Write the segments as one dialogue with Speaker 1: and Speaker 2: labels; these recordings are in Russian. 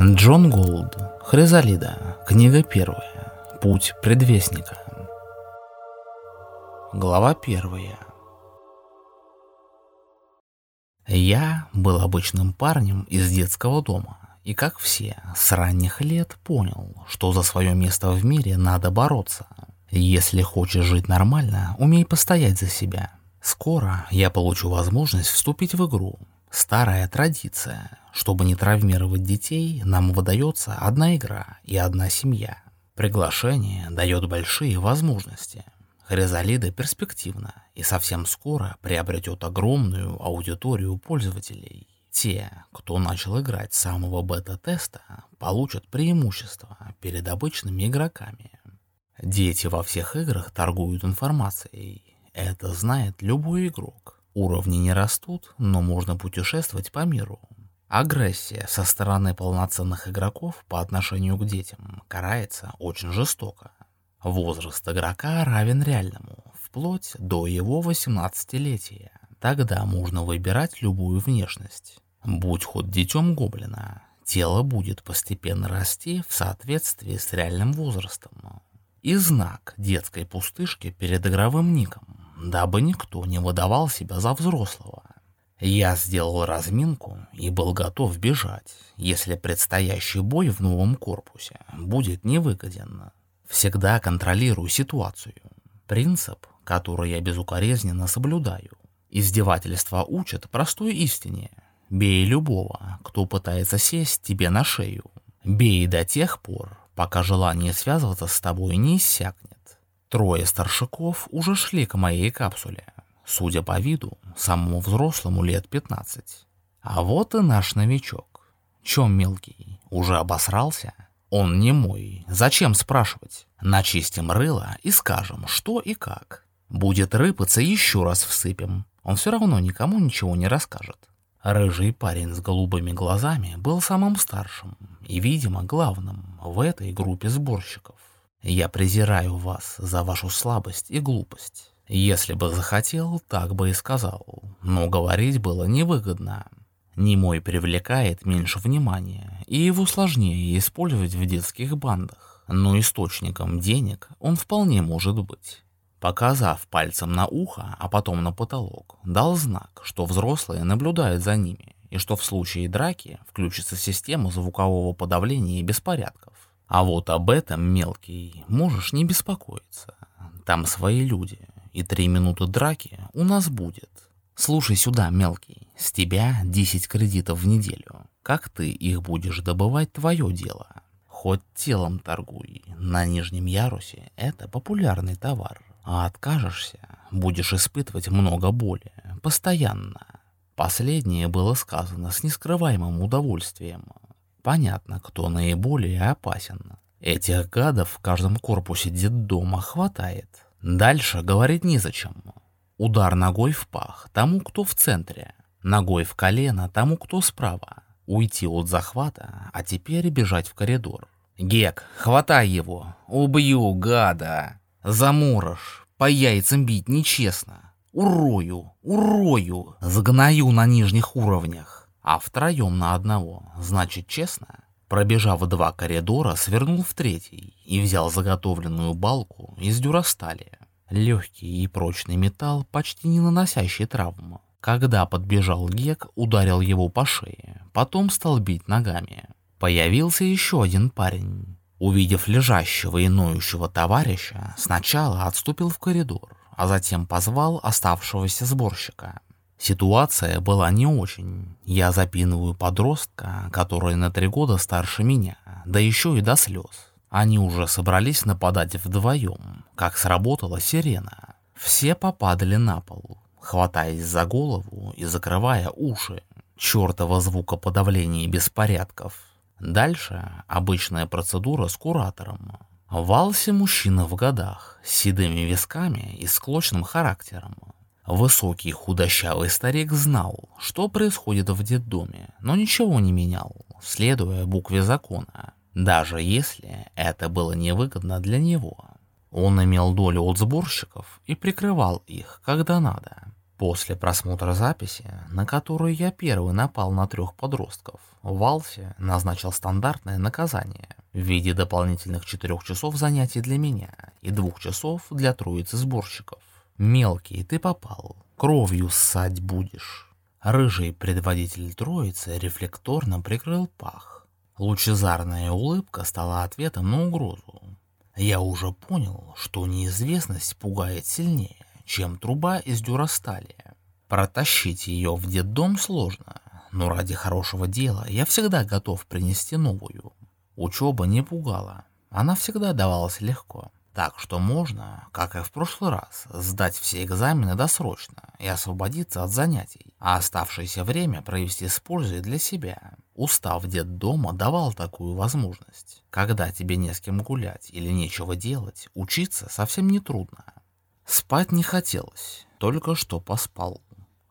Speaker 1: Джон Голд, Хризалида, книга первая, Путь предвестника. Глава первая. Я был обычным парнем из детского дома, и как все, с ранних лет понял, что за свое место в мире надо бороться. Если хочешь жить нормально, умей постоять за себя. Скоро я получу возможность вступить в игру. Старая традиция. Чтобы не травмировать детей, нам выдается одна игра и одна семья. Приглашение дает большие возможности. Хризалида перспективна и совсем скоро приобретет огромную аудиторию пользователей. Те, кто начал играть с самого бета-теста, получат преимущество перед обычными игроками. Дети во всех играх торгуют информацией. Это знает любой игрок. Уровни не растут, но можно путешествовать по миру. Агрессия со стороны полноценных игроков по отношению к детям карается очень жестоко. Возраст игрока равен реальному, вплоть до его 18-летия. Тогда можно выбирать любую внешность. Будь хоть детем гоблина, тело будет постепенно расти в соответствии с реальным возрастом и знак детской пустышки перед игровым ником, дабы никто не выдавал себя за взрослого. Я сделал разминку и был готов бежать, если предстоящий бой в новом корпусе будет невыгоден. Всегда контролирую ситуацию. Принцип, который я безукоризненно соблюдаю. Издевательства учат простой истине. Бей любого, кто пытается сесть тебе на шею. Бей до тех пор, пока желание связываться с тобой не иссякнет. Трое старшаков уже шли к моей капсуле. Судя по виду, самому взрослому лет 15. А вот и наш новичок. Чем мелкий? Уже обосрался? Он не мой. Зачем спрашивать? Начистим рыло и скажем, что и как. Будет рыпаться, еще раз всыпем. Он все равно никому ничего не расскажет. Рыжий парень с голубыми глазами был самым старшим и, видимо, главным в этой группе сборщиков. Я презираю вас за вашу слабость и глупость. Если бы захотел, так бы и сказал, но говорить было невыгодно. Немой привлекает меньше внимания, и его сложнее использовать в детских бандах, но источником денег он вполне может быть. Показав пальцем на ухо, а потом на потолок, дал знак, что взрослые наблюдают за ними, и что в случае драки включится система звукового подавления и беспорядков. А вот об этом, мелкий, можешь не беспокоиться. Там свои люди, и три минуты драки у нас будет. Слушай сюда, мелкий, с тебя 10 кредитов в неделю. Как ты их будешь добывать, твое дело. Хоть телом торгуй, на нижнем ярусе это популярный товар. А откажешься, будешь испытывать много боли, постоянно. Последнее было сказано с нескрываемым удовольствием. Понятно, кто наиболее опасен. Этих гадов в каждом корпусе детдома хватает. Дальше говорить незачем. Удар ногой в пах тому, кто в центре. Ногой в колено тому, кто справа. Уйти от захвата, а теперь бежать в коридор. «Гек, хватай его! Убью, гада!» Заморож, по яйцам бить нечестно. Урою, урою, загною на нижних уровнях. А втроем на одного, значит честно? Пробежав два коридора, свернул в третий и взял заготовленную балку из дюрастали. Легкий и прочный металл, почти не наносящий травму. Когда подбежал Гек, ударил его по шее, потом стал бить ногами. Появился еще один парень. Увидев лежащего и ноющего товарища, сначала отступил в коридор, а затем позвал оставшегося сборщика. Ситуация была не очень. Я запинываю подростка, который на три года старше меня, да еще и до слез. Они уже собрались нападать вдвоем, как сработала сирена. Все попадали на пол, хватаясь за голову и закрывая уши. Чёртово звукоподавление беспорядков — Дальше обычная процедура с куратором. Валси мужчина в годах, с седыми висками и склочным характером. Высокий худощавый старик знал, что происходит в детдоме, но ничего не менял, следуя букве закона, даже если это было невыгодно для него. Он имел долю от сборщиков и прикрывал их, когда надо. После просмотра записи, на которую я первый напал на трех подростков, Валси назначил стандартное наказание в виде дополнительных четырех часов занятий для меня и двух часов для троицы сборщиков. Мелкий, ты попал, кровью ссать будешь. Рыжий предводитель троицы рефлекторно прикрыл пах. Лучезарная улыбка стала ответом на угрозу. Я уже понял, что неизвестность пугает сильнее чем труба из дюрастали. Протащить ее в детдом сложно, но ради хорошего дела я всегда готов принести новую. Учеба не пугала, она всегда давалась легко. Так что можно, как и в прошлый раз, сдать все экзамены досрочно и освободиться от занятий, а оставшееся время провести с пользой для себя. Устав детдома давал такую возможность. Когда тебе не с кем гулять или нечего делать, учиться совсем не трудно. Спать не хотелось, только что поспал.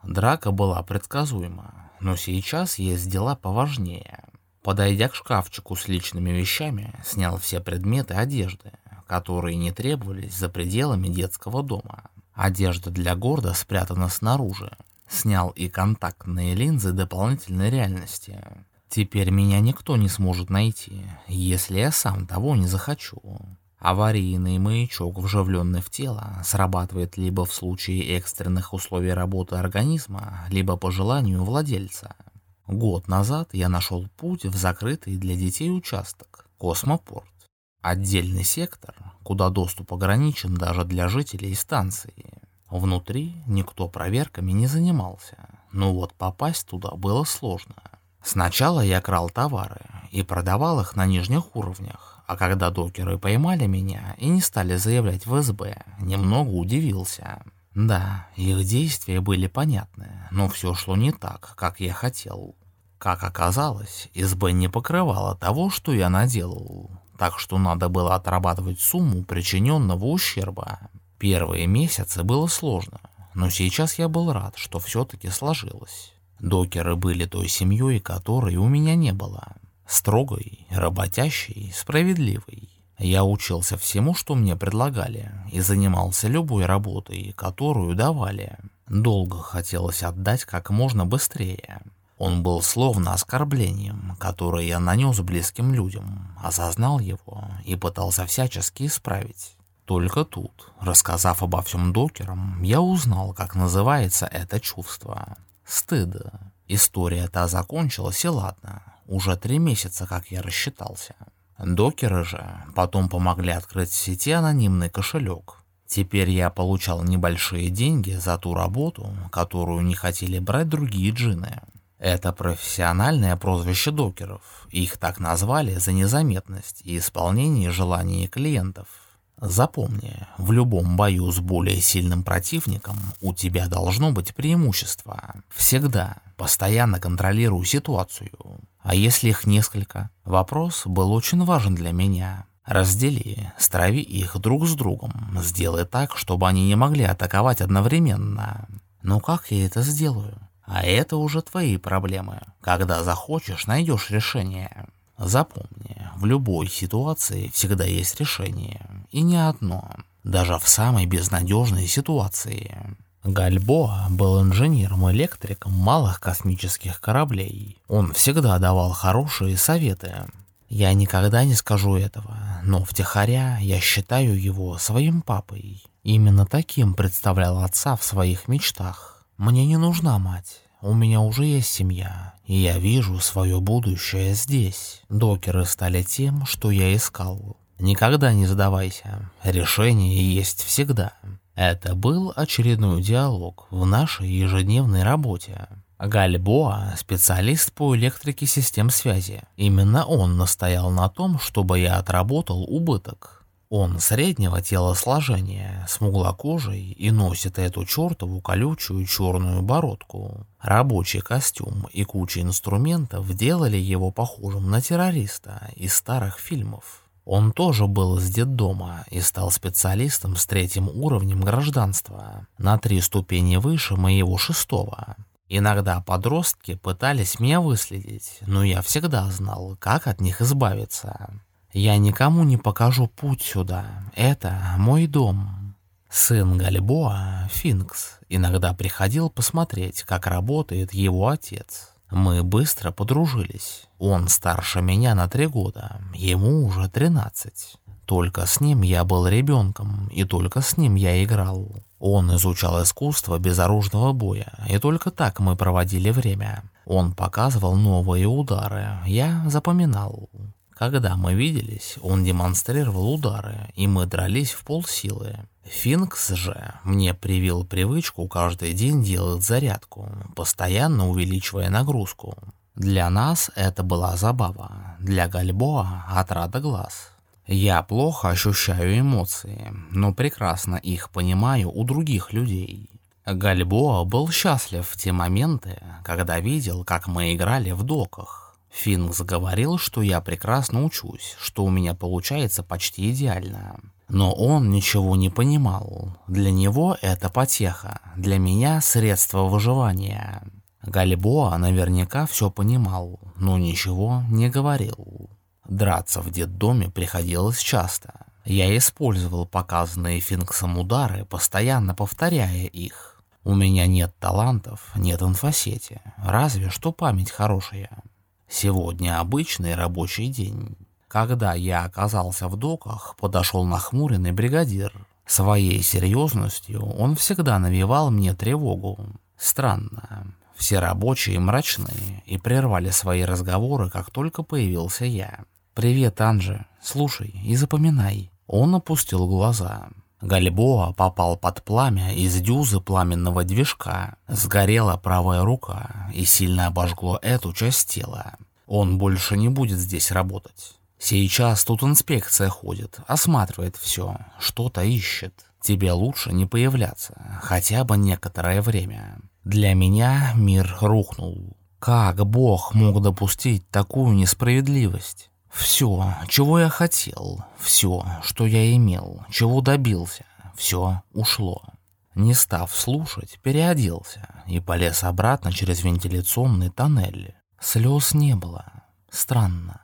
Speaker 1: Драка была предсказуема, но сейчас есть дела поважнее. Подойдя к шкафчику с личными вещами, снял все предметы одежды, которые не требовались за пределами детского дома. Одежда для горда спрятана снаружи. Снял и контактные линзы дополнительной реальности. Теперь меня никто не сможет найти, если я сам того не захочу. Аварийный маячок, вживленный в тело, срабатывает либо в случае экстренных условий работы организма, либо по желанию владельца. Год назад я нашел путь в закрытый для детей участок – космопорт. Отдельный сектор, куда доступ ограничен даже для жителей станции. Внутри никто проверками не занимался, но вот попасть туда было сложно. Сначала я крал товары и продавал их на нижних уровнях, а когда докеры поймали меня и не стали заявлять в СБ, немного удивился. Да, их действия были понятны, но все шло не так, как я хотел. Как оказалось, СБ не покрывала того, что я наделал, так что надо было отрабатывать сумму причиненного ущерба. Первые месяцы было сложно, но сейчас я был рад, что все-таки сложилось. Докеры были той семьей, которой у меня не было. Строгой, работящей, справедливой. Я учился всему, что мне предлагали, и занимался любой работой, которую давали. Долго хотелось отдать как можно быстрее. Он был словно оскорблением, которое я нанес близким людям, осознал его и пытался всячески исправить. Только тут, рассказав обо всем докерам, я узнал, как называется это чувство. Стыд. История та закончилась, и ладно. Уже три месяца, как я рассчитался. Докеры же потом помогли открыть в сети анонимный кошелек. Теперь я получал небольшие деньги за ту работу, которую не хотели брать другие джины. Это профессиональное прозвище докеров. Их так назвали за незаметность и исполнение желаний клиентов. Запомни, в любом бою с более сильным противником у тебя должно быть преимущество. Всегда, постоянно контролируй ситуацию. А если их несколько? Вопрос был очень важен для меня. Раздели, страви их друг с другом, сделай так, чтобы они не могли атаковать одновременно. Но как я это сделаю? А это уже твои проблемы. Когда захочешь, найдешь решение. Запомни, в любой ситуации всегда есть решение, и не одно, даже в самой безнадежной ситуации. Гальбоа был инженером-электриком малых космических кораблей. Он всегда давал хорошие советы. Я никогда не скажу этого, но втихаря я считаю его своим папой. Именно таким представлял отца в своих мечтах. Мне не нужна мать, у меня уже есть семья, и я вижу свое будущее здесь. Докеры стали тем, что я искал. Никогда не задавайся, решение есть всегда. Это был очередной диалог в нашей ежедневной работе. Гальбоа – специалист по электрике систем связи. Именно он настоял на том, чтобы я отработал убыток. Он среднего телосложения, смуглокожий и носит эту чертову колючую черную бородку. Рабочий костюм и куча инструментов делали его похожим на террориста из старых фильмов. Он тоже был из детдома и стал специалистом с третьим уровнем гражданства, на три ступени выше моего шестого. Иногда подростки пытались меня выследить, но я всегда знал, как от них избавиться. Я никому не покажу путь сюда. Это мой дом. Сын Гальбоа, Финкс, иногда приходил посмотреть, как работает его отец. Мы быстро подружились. Он старше меня на три года, ему уже тринадцать. Только с ним я был ребенком, и только с ним я играл. Он изучал искусство безоружного боя, и только так мы проводили время. Он показывал новые удары, я запоминал. Когда мы виделись, он демонстрировал удары, и мы дрались в полсилы. Финкс же мне привил привычку каждый день делать зарядку, постоянно увеличивая нагрузку. Для нас это была забава, для Гальбоа – отрада глаз. Я плохо ощущаю эмоции, но прекрасно их понимаю у других людей. Гальбоа был счастлив в те моменты, когда видел, как мы играли в доках. Финкс говорил, что я прекрасно учусь, что у меня получается почти идеально. Но он ничего не понимал. Для него это потеха, для меня средство выживания. Гальбоа наверняка все понимал, но ничего не говорил. Драться в детдоме приходилось часто. Я использовал показанные Финксом удары, постоянно повторяя их. У меня нет талантов, нет инфосети, разве что память хорошая. Сегодня обычный рабочий день. Когда я оказался в доках, подошел нахмуренный бригадир. Своей серьезностью он всегда навевал мне тревогу. Странно. Все рабочие мрачные и прервали свои разговоры, как только появился я. «Привет, Анже. Слушай и запоминай». Он опустил глаза. Гальбоа попал под пламя из дюзы пламенного движка. Сгорела правая рука и сильно обожгло эту часть тела. Он больше не будет здесь работать. Сейчас тут инспекция ходит, осматривает все, что-то ищет. Тебе лучше не появляться, хотя бы некоторое время. Для меня мир рухнул. Как Бог мог допустить такую несправедливость? Все, чего я хотел, все, что я имел, чего добился, все ушло. Не став слушать, переоделся и полез обратно через вентиляционный тоннель. Слез не было. Странно.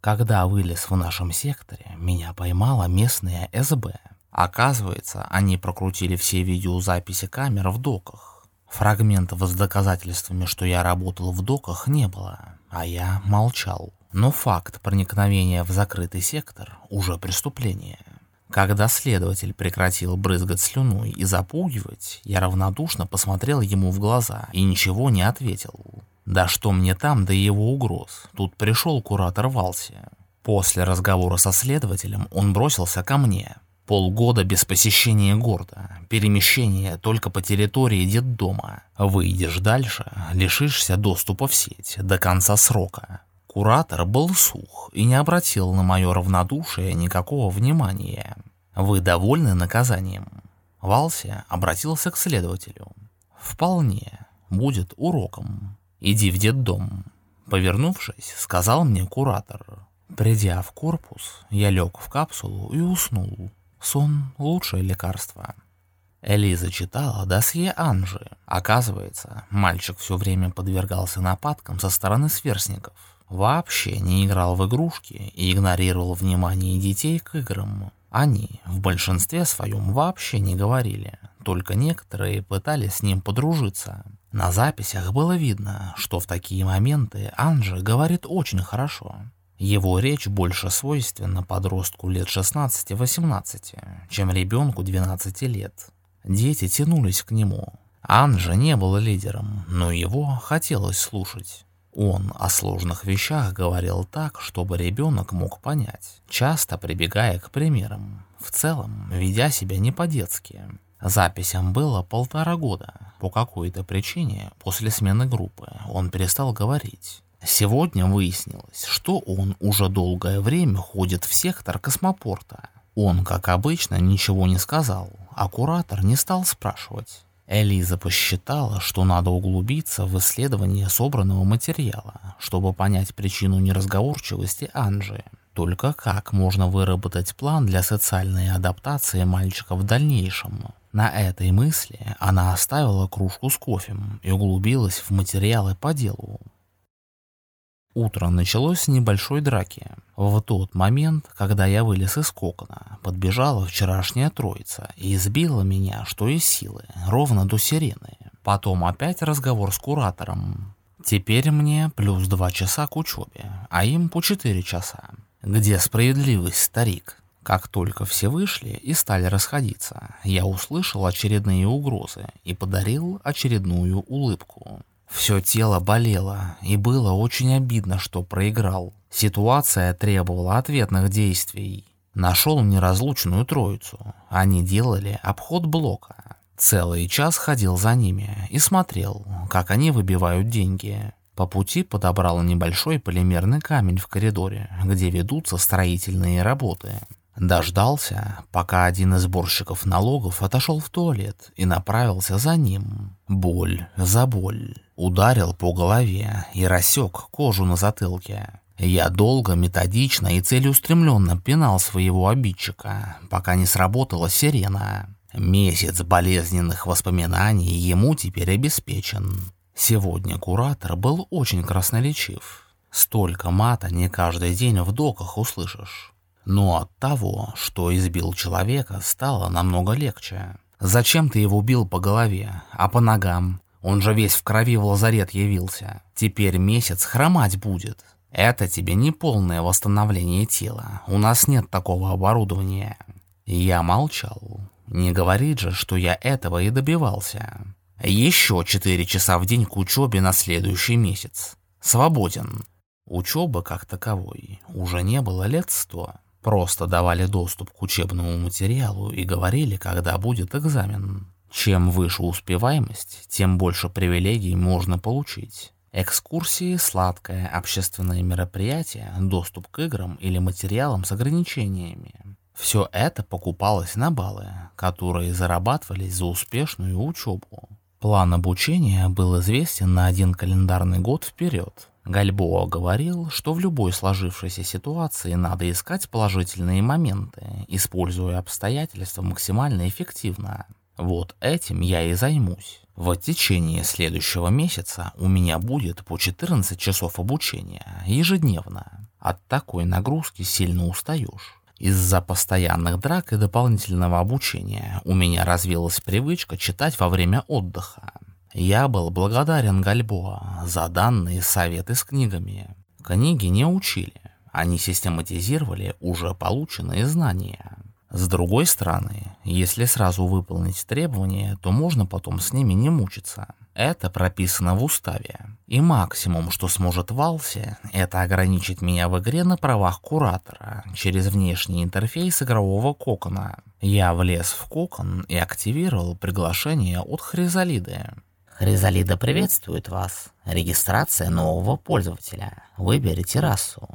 Speaker 1: Когда вылез в нашем секторе, меня поймала местная СБ. Оказывается, они прокрутили все видеозаписи камер в доках. Фрагментов с доказательствами, что я работал в доках, не было, а я молчал. Но факт проникновения в закрытый сектор уже преступление. Когда следователь прекратил брызгать слюной и запугивать, я равнодушно посмотрел ему в глаза и ничего не ответил. Да что мне там до его угроз? Тут пришел куратор Валси. После разговора со следователем он бросился ко мне. Полгода без посещения города, перемещение только по территории детдома. Выйдешь дальше, лишишься доступа в сеть до конца срока. Куратор был сух и не обратил на мое равнодушие никакого внимания. «Вы довольны наказанием?» Валси обратился к следователю. «Вполне. Будет уроком. Иди в детдом». Повернувшись, сказал мне куратор. Придя в корпус, я лег в капсулу и уснул. Сон – лучшее лекарство. Элиза читала досье Анжи. Оказывается, мальчик все время подвергался нападкам со стороны сверстников вообще не играл в игрушки и игнорировал внимание детей к играм. Они в большинстве своем вообще не говорили, только некоторые пытались с ним подружиться. На записях было видно, что в такие моменты Анжи говорит очень хорошо. Его речь больше свойственна подростку лет 16-18, чем ребенку 12 лет. Дети тянулись к нему. Анжи не был лидером, но его хотелось слушать. Он о сложных вещах говорил так, чтобы ребенок мог понять, часто прибегая к примерам, в целом ведя себя не по-детски. Записям было полтора года. По какой-то причине после смены группы он перестал говорить. Сегодня выяснилось, что он уже долгое время ходит в сектор космопорта. Он, как обычно, ничего не сказал, а куратор не стал спрашивать. Элиза посчитала, что надо углубиться в исследование собранного материала, чтобы понять причину неразговорчивости Анжи. Только как можно выработать план для социальной адаптации мальчика в дальнейшем? На этой мысли она оставила кружку с кофе и углубилась в материалы по делу. Утро началось с небольшой драки. В тот момент, когда я вылез из кокона, подбежала вчерашняя троица и избила меня, что из силы, ровно до сирены. Потом опять разговор с куратором. Теперь мне плюс два часа к учебе, а им по четыре часа. Где справедливость, старик? Как только все вышли и стали расходиться, я услышал очередные угрозы и подарил очередную улыбку. Все тело болело, и было очень обидно, что проиграл. Ситуация требовала ответных действий. Нашел неразлучную троицу. Они делали обход блока. Целый час ходил за ними и смотрел, как они выбивают деньги. По пути подобрал небольшой полимерный камень в коридоре, где ведутся строительные работы. Дождался, пока один из сборщиков налогов отошел в туалет и направился за ним. Боль за боль. Ударил по голове и рассек кожу на затылке. Я долго, методично и целеустремленно пинал своего обидчика, пока не сработала сирена. Месяц болезненных воспоминаний ему теперь обеспечен. Сегодня куратор был очень красноречив. Столько мата не каждый день в доках услышишь. Но от того, что избил человека, стало намного легче. Зачем ты его бил по голове, а по ногам? Он же весь в крови в лазарет явился. Теперь месяц хромать будет. Это тебе не полное восстановление тела. У нас нет такого оборудования. Я молчал. Не говорит же, что я этого и добивался. Еще четыре часа в день к учебе на следующий месяц. Свободен. Учебы как таковой уже не было лет сто. Просто давали доступ к учебному материалу и говорили, когда будет экзамен. Чем выше успеваемость, тем больше привилегий можно получить. Экскурсии, сладкое, общественные мероприятия, доступ к играм или материалам с ограничениями. Все это покупалось на баллы, которые зарабатывались за успешную учебу. План обучения был известен на один календарный год вперед. Гальбоа говорил, что в любой сложившейся ситуации надо искать положительные моменты, используя обстоятельства максимально эффективно. Вот этим я и займусь. В течение следующего месяца у меня будет по 14 часов обучения ежедневно. От такой нагрузки сильно устаешь. Из-за постоянных драк и дополнительного обучения у меня развилась привычка читать во время отдыха. Я был благодарен Гальбоа за данные советы с книгами. Книги не учили, они систематизировали уже полученные знания. С другой стороны, если сразу выполнить требования, то можно потом с ними не мучиться. Это прописано в уставе. И максимум, что сможет Валси, это ограничить меня в игре на правах куратора через внешний интерфейс игрового кокона. Я влез в кокон и активировал приглашение от Хризалиды.
Speaker 2: Хризалида приветствует вас. Регистрация нового пользователя. Выберите расу.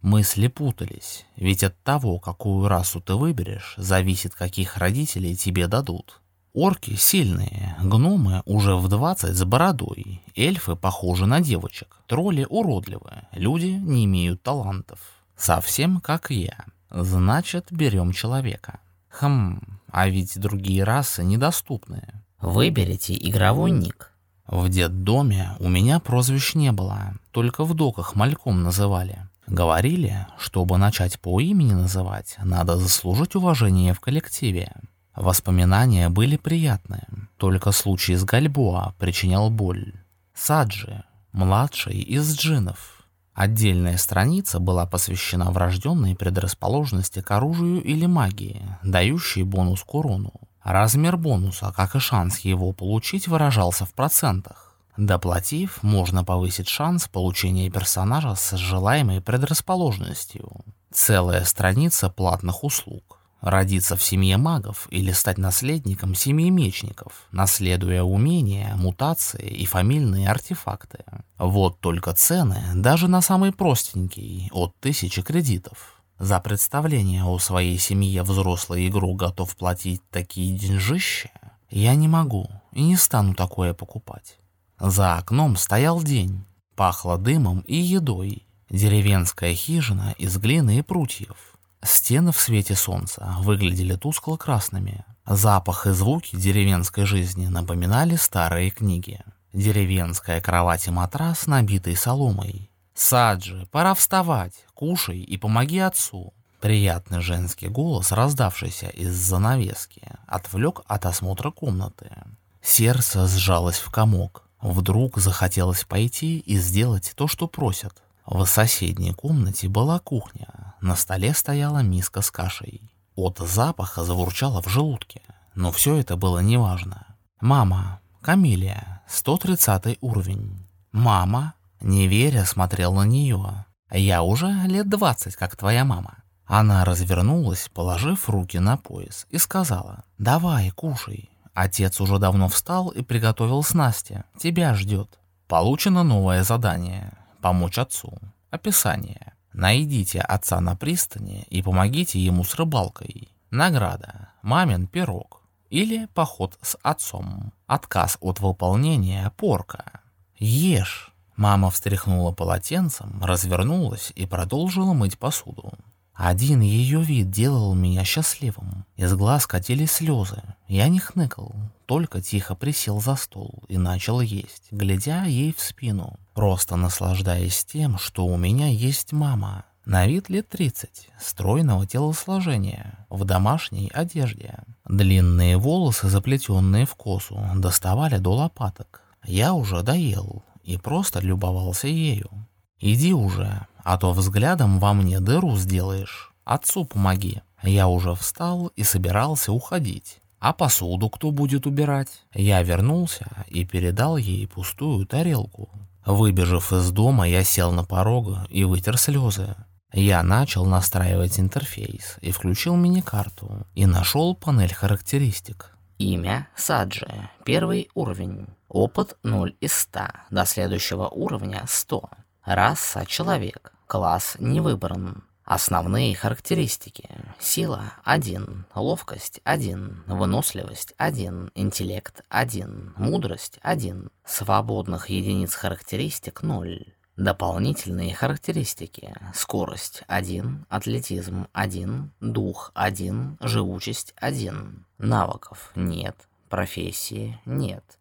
Speaker 1: Мысли путались, ведь от того, какую расу ты выберешь, зависит, каких родителей тебе дадут. Орки сильные, гномы уже в 20 с бородой, эльфы похожи на девочек, тролли уродливые, люди не имеют талантов. Совсем как я. Значит, берем человека. Хм, а ведь другие расы недоступны.
Speaker 2: Выберите игровой ник.
Speaker 1: В детдоме у меня прозвищ не было, только в доках мальком называли. Говорили, чтобы начать по имени называть, надо заслужить уважение в коллективе. Воспоминания были приятные, только случай с Гальбоа причинял боль. Саджи, младший из джинов. Отдельная страница была посвящена врожденной предрасположенности к оружию или магии, дающей бонус к урону. Размер бонуса, как и шанс его получить, выражался в процентах. Доплатив, можно повысить шанс получения персонажа с желаемой предрасположенностью. Целая страница платных услуг. Родиться в семье магов или стать наследником семьи мечников, наследуя умения, мутации и фамильные артефакты. Вот только цены даже на самый простенький, от тысячи кредитов. За представление о своей семье взрослый игрок готов платить такие деньжища? Я не могу и не стану такое покупать. За окном стоял день, пахло дымом и едой. Деревенская хижина из глины и прутьев. Стены в свете солнца выглядели тускло-красными. Запах и звуки деревенской жизни напоминали старые книги. Деревенская кровать и матрас, набитый соломой. «Саджи, пора вставать, кушай и помоги отцу». Приятный женский голос, раздавшийся из занавески, отвлек от осмотра комнаты. Сердце сжалось в комок. Вдруг захотелось пойти и сделать то, что просят. В соседней комнате была кухня. На столе стояла миска с кашей. От запаха заурчало в желудке. Но все это было неважно. «Мама, Камилия, 130 уровень». «Мама?» Не веря, смотрел на нее. «Я уже лет двадцать, как твоя мама». Она развернулась, положив руки на пояс, и сказала, «Давай, кушай. Отец уже давно встал и приготовил снасти. Тебя ждет». Получено новое задание – помочь отцу. Описание. Найдите отца на пристани и помогите ему с рыбалкой. Награда. Мамин пирог. Или поход с отцом. Отказ от выполнения – порка. Ешь. Мама встряхнула полотенцем, развернулась и продолжила мыть посуду. Один ее вид делал меня счастливым. Из глаз катились слезы. Я не хныкал, только тихо присел за стол и начал есть, глядя ей в спину, просто наслаждаясь тем, что у меня есть мама. На вид лет 30, стройного телосложения, в домашней одежде. Длинные волосы, заплетенные в косу, доставали до лопаток. Я уже доел и просто любовался ею. «Иди уже, а то взглядом во мне дыру сделаешь. Отцу помоги». Я уже встал и собирался уходить. А посуду кто будет убирать? Я вернулся и передал ей пустую тарелку. Выбежав из дома, я сел на порог и вытер слезы. Я начал настраивать интерфейс и включил мини-карту и нашел панель характеристик.
Speaker 2: Имя Саджи, первый уровень. Опыт 0 из 100, до следующего уровня 100. Раса – человек. Класс не выбран. Основные характеристики. Сила – 1, ловкость – 1, выносливость – 1, интеллект – 1, мудрость – 1, свободных единиц характеристик – 0. Дополнительные характеристики. Скорость 1, атлетизм 1, дух 1, живучесть 1. Навыков нет, профессии нет.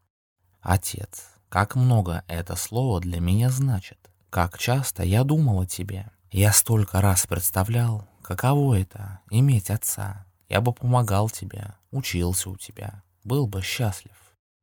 Speaker 1: Отец, как много это слово для меня значит. Как часто я думал о тебе. Я столько раз представлял, каково это — иметь отца. Я бы помогал тебе, учился у тебя, был бы счастлив.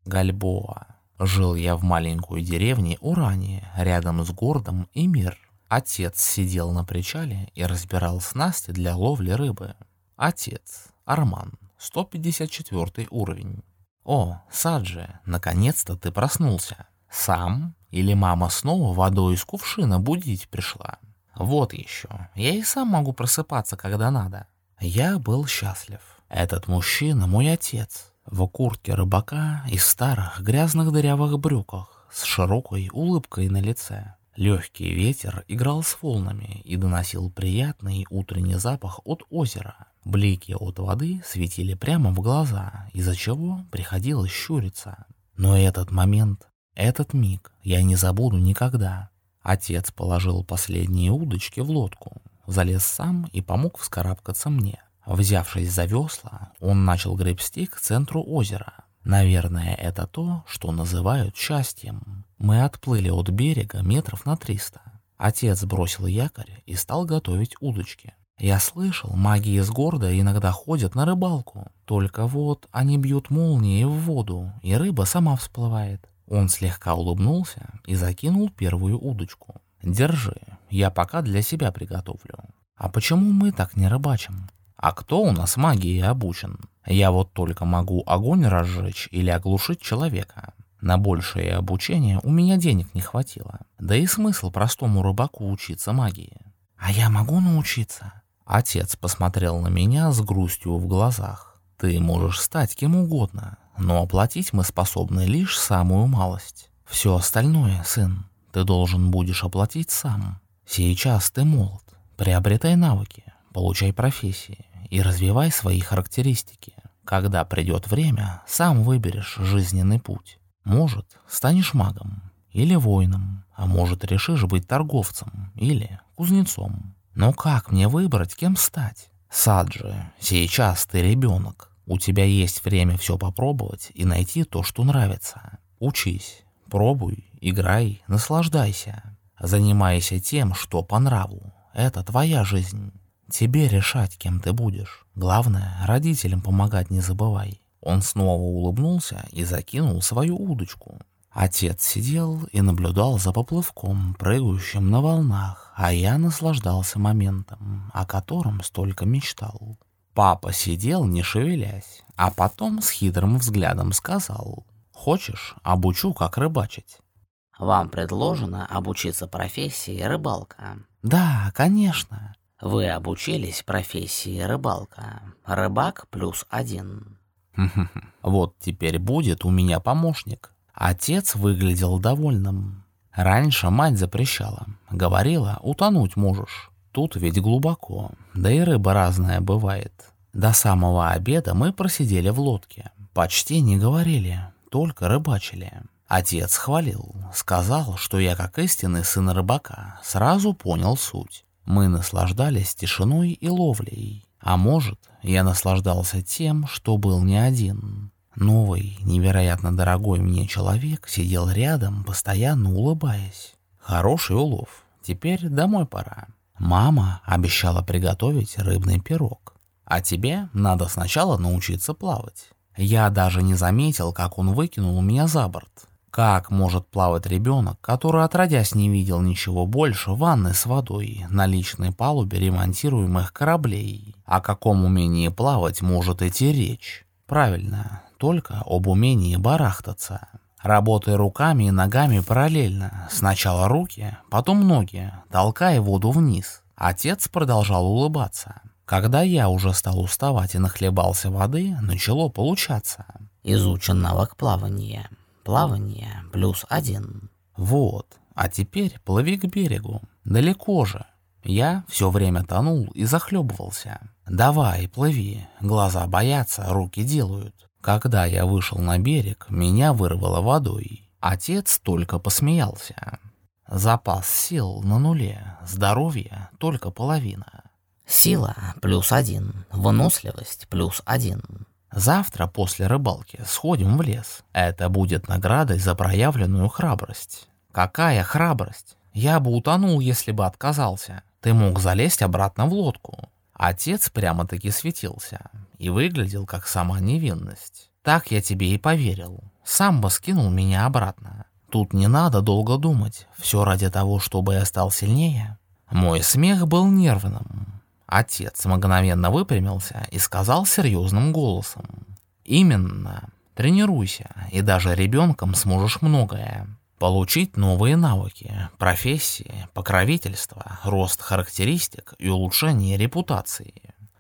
Speaker 1: Гальбоа. Жил я в маленькой деревне Уране, рядом с городом Имир. Отец сидел на причале и разбирал снасти для ловли рыбы. Отец. Арман. 154 уровень. О, Саджи, наконец-то ты проснулся. Сам? Или мама снова водой из кувшина будить пришла? Вот еще, я и сам могу просыпаться, когда надо. Я был счастлив. Этот мужчина мой отец. В куртке рыбака и старых грязных дырявых брюках с широкой улыбкой на лице. Легкий ветер играл с волнами и доносил приятный утренний запах от озера. Блики от воды светили прямо в глаза, из-за чего приходилось щуриться. Но этот момент этот миг я не забуду никогда. Отец положил последние удочки в лодку, залез сам и помог вскарабкаться мне. Взявшись за весла, он начал гребсти к центру озера. Наверное, это то, что называют счастьем. Мы отплыли от берега метров на триста. Отец бросил якорь и стал готовить удочки. Я слышал, маги из города иногда ходят на рыбалку. Только вот они бьют молнией в воду, и рыба сама всплывает. Он слегка улыбнулся и закинул первую удочку. «Держи, я пока для себя приготовлю». «А почему мы так не рыбачим?» «А кто у нас магией обучен? Я вот только могу огонь разжечь или оглушить человека. На большее обучение у меня денег не хватило. Да и смысл простому рыбаку учиться магии». «А я могу научиться?» Отец посмотрел на меня с грустью в глазах. «Ты можешь стать кем угодно, но оплатить мы способны лишь самую малость. Все остальное, сын, ты должен будешь оплатить сам. Сейчас ты молод, приобретай навыки, получай профессии и развивай свои характеристики. Когда придет время, сам выберешь жизненный путь. Может, станешь магом или воином, а может, решишь быть торговцем или кузнецом. Но как мне выбрать, кем стать? Саджи, сейчас ты ребенок, у тебя есть время все попробовать и найти то, что нравится. Учись, пробуй, играй, наслаждайся. Занимайся тем, что по нраву. Это твоя жизнь. Тебе решать, кем ты будешь. Главное, родителям помогать не забывай. Он снова улыбнулся и закинул свою удочку. Отец сидел и наблюдал за поплывком, прыгающим на волнах, а я наслаждался моментом, о котором столько мечтал. Папа сидел, не шевелясь, а потом с хитрым взглядом сказал, «Хочешь, обучу, как рыбачить?»
Speaker 2: Вам предложено обучиться профессии рыбалка.
Speaker 1: Да, конечно.
Speaker 2: Вы обучились профессии рыбалка. Рыбак плюс один.
Speaker 1: Вот теперь будет у меня помощник. Отец выглядел довольным. Раньше мать запрещала. Говорила, утонуть можешь. Тут ведь глубоко. Да и рыба разная бывает. До самого обеда мы просидели в лодке. Почти не говорили, только рыбачили. Отец хвалил, сказал, что я, как истинный сын рыбака, сразу понял суть. Мы наслаждались тишиной и ловлей. А может, я наслаждался тем, что был не один. Новый, невероятно дорогой мне человек сидел рядом, постоянно улыбаясь. Хороший улов. Теперь домой пора. Мама обещала приготовить рыбный пирог. А тебе надо сначала научиться плавать. Я даже не заметил, как он выкинул меня за борт. Как может плавать ребенок, который отродясь не видел ничего больше ванны с водой на личной палубе ремонтируемых кораблей? О каком умении плавать может идти речь? Правильно, только об умении барахтаться. Работай руками и ногами параллельно. Сначала руки, потом ноги, толкая воду вниз. Отец продолжал улыбаться. Когда я уже стал уставать и нахлебался воды, начало получаться.
Speaker 2: Изучен навык плавания. Плавание плюс один.
Speaker 1: Вот, а теперь плыви к берегу. Далеко же. Я все время тонул и захлебывался. Давай, плыви. Глаза боятся, руки делают. Когда я вышел на берег, меня вырвало водой. Отец только посмеялся. Запас сил на нуле, здоровье только половина.
Speaker 2: Сила плюс один, выносливость плюс один,
Speaker 1: Завтра после рыбалки сходим в лес. Это будет наградой за проявленную храбрость. Какая храбрость? Я бы утонул, если бы отказался. Ты мог залезть обратно в лодку. Отец прямо-таки светился и выглядел как сама невинность. Так я тебе и поверил. Сам бы скинул меня обратно. Тут не надо долго думать. Все ради того, чтобы я стал сильнее. Мой смех был нервным. Отец мгновенно выпрямился и сказал серьезным голосом. «Именно. Тренируйся, и даже ребенком сможешь многое. Получить новые навыки, профессии, покровительство, рост характеристик и улучшение репутации.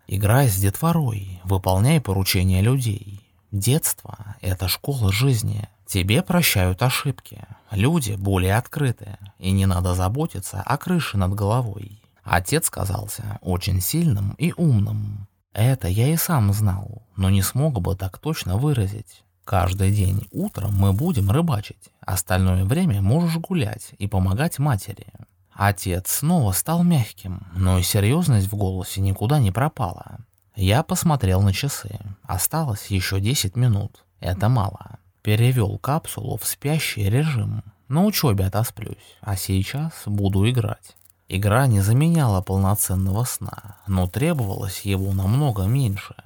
Speaker 1: Играй с детворой, выполняй поручения людей. Детство – это школа жизни. Тебе прощают ошибки. Люди более открыты, и не надо заботиться о крыше над головой. Отец казался очень сильным и умным. Это я и сам знал, но не смог бы так точно выразить. Каждый день утром мы будем рыбачить, остальное время можешь гулять и помогать матери. Отец снова стал мягким, но и серьезность в голосе никуда не пропала. Я посмотрел на часы. Осталось еще 10 минут. Это мало. Перевел капсулу в спящий режим. На учебе отосплюсь, а сейчас буду играть. Игра не заменяла полноценного сна, но требовалось его намного меньше.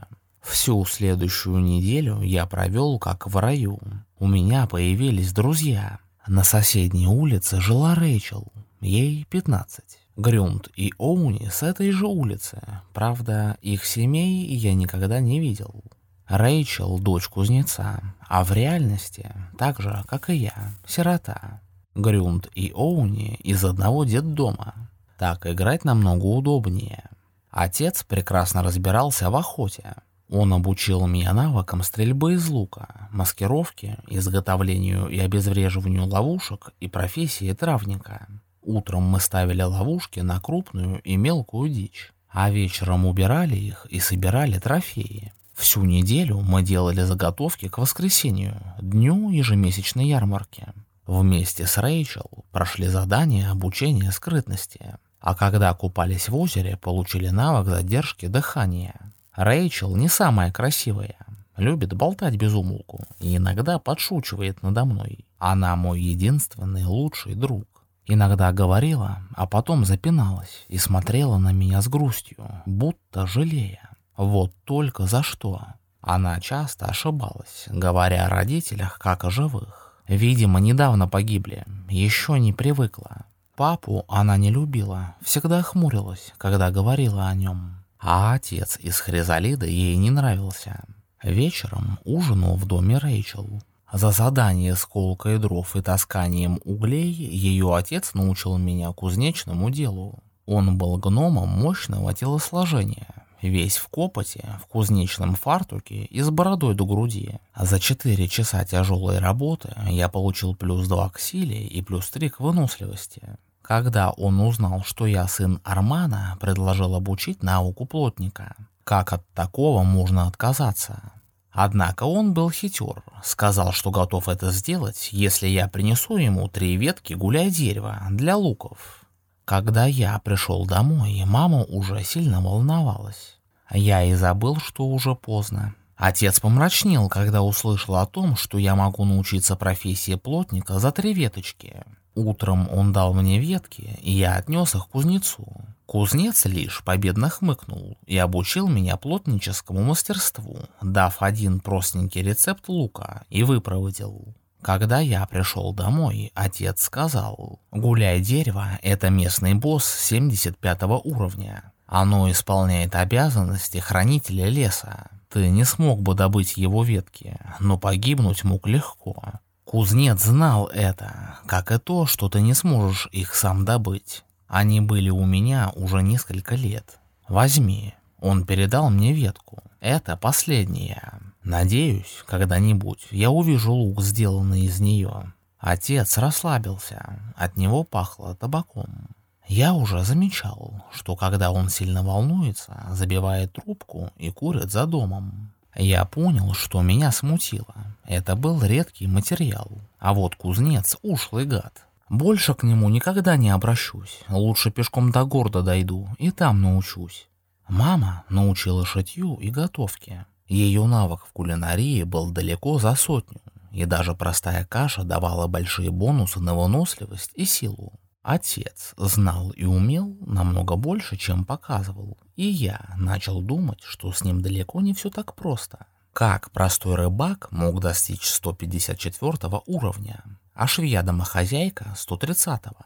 Speaker 1: Всю следующую неделю я провел как в раю. У меня появились друзья. На соседней улице жила Рэйчел, ей 15. Грюнд и Оуни с этой же улицы. Правда, их семей я никогда не видел. Рэйчел – дочь кузнеца, а в реальности так же, как и я, сирота. Грюнд и Оуни из одного детдома. Так играть намного удобнее. Отец прекрасно разбирался в охоте. Он обучил меня навыкам стрельбы из лука, маскировки, изготовлению и обезвреживанию ловушек и профессии травника. Утром мы ставили ловушки на крупную и мелкую дичь, а вечером убирали их и собирали трофеи. Всю неделю мы делали заготовки к воскресенью, дню ежемесячной ярмарки. Вместе с Рэйчел прошли задания обучения скрытности. А когда купались в озере, получили навык задержки дыхания. Рэйчел не самая красивая, любит болтать без умолку и иногда подшучивает надо мной. Она мой единственный лучший друг. Иногда говорила, а потом запиналась и смотрела на меня с грустью, будто жалея. Вот только за что. Она часто ошибалась, говоря о родителях как о живых. Видимо, недавно погибли, еще не привыкла. Папу она не любила, всегда хмурилась, когда говорила о нем. А отец из Хризалида ей не нравился. Вечером ужинал в доме Рэйчел. За задание с колкой дров и тасканием углей ее отец научил меня кузнечному делу. Он был гномом мощного телосложения, весь в копоте, в кузнечном фартуке и с бородой до груди. За четыре часа тяжелой работы я получил плюс два к силе и плюс три к выносливости. Когда он узнал, что я сын Армана, предложил обучить науку плотника. Как от такого можно отказаться? Однако он был хитер, сказал, что готов это сделать, если я принесу ему три ветки гуляй-дерева для луков. Когда я пришел домой, мама уже сильно волновалась. Я и забыл, что уже поздно. Отец помрачнел, когда услышал о том, что я могу научиться профессии плотника за три веточки. Утром он дал мне ветки, и я отнес их кузнецу. Кузнец лишь победно хмыкнул и обучил меня плотническому мастерству, дав один простенький рецепт лука и выпроводил. Когда я пришел домой, отец сказал, «Гуляй дерево — это местный босс 75 уровня. Оно исполняет обязанности хранителя леса. Ты не смог бы добыть его ветки, но погибнуть мог легко. Кузнец знал это, как и то, что ты не сможешь их сам добыть. Они были у меня уже несколько лет. Возьми. Он передал мне ветку. Это последняя. Надеюсь, когда-нибудь я увижу лук, сделанный из нее. Отец расслабился. От него пахло табаком. Я уже замечал, что когда он сильно волнуется, забивает трубку и курит за домом. Я понял, что меня смутило. Это был редкий материал. А вот кузнец — ушлый гад. Больше к нему никогда не обращусь. Лучше пешком до города дойду и там научусь. Мама научила шитью и готовке. Ее навык в кулинарии был далеко за сотню, и даже простая каша давала большие бонусы на выносливость и силу. Отец знал и умел намного больше, чем показывал, и я начал думать, что с ним далеко не все так просто. Как простой рыбак мог достичь 154 уровня, а швея-домохозяйка 130-го?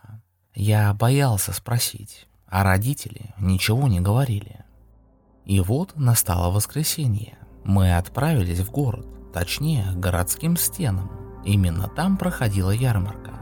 Speaker 1: Я боялся спросить, а родители ничего не говорили. И вот настало воскресенье. Мы отправились в город, точнее, к городским стенам. Именно там проходила ярмарка.